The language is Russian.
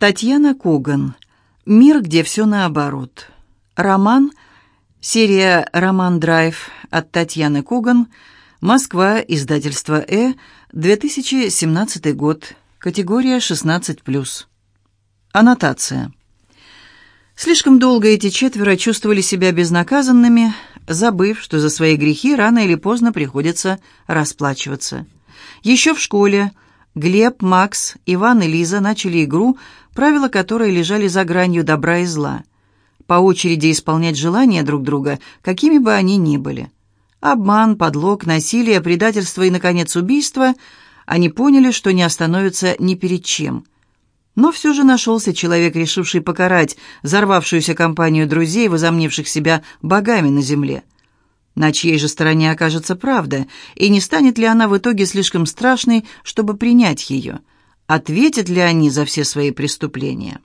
Татьяна Коган. «Мир, где все наоборот». Роман. Серия «Роман Драйв» от Татьяны Коган. Москва. Издательство «Э». 2017 год. Категория 16+. Аннотация. Слишком долго эти четверо чувствовали себя безнаказанными, забыв, что за свои грехи рано или поздно приходится расплачиваться. Еще в школе Глеб, Макс, Иван и Лиза начали игру, правила которой лежали за гранью добра и зла. По очереди исполнять желания друг друга, какими бы они ни были. Обман, подлог, насилие, предательство и, наконец, убийство – они поняли, что не остановятся ни перед чем. Но все же нашелся человек, решивший покарать взорвавшуюся компанию друзей, возомнивших себя богами на земле. На чьей же стороне окажется правда, и не станет ли она в итоге слишком страшной, чтобы принять ее? Ответят ли они за все свои преступления?